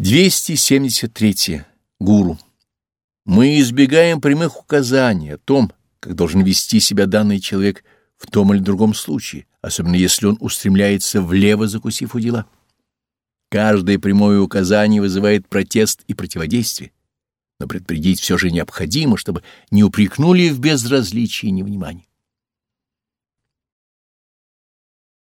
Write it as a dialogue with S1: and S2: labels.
S1: 273. Гуру. Мы избегаем прямых указаний о том, как должен вести себя данный человек в том или другом случае, особенно если он устремляется влево, закусив у дела. Каждое прямое указание вызывает протест и противодействие, но предупредить все же необходимо, чтобы не упрекнули в безразличии и невнимании.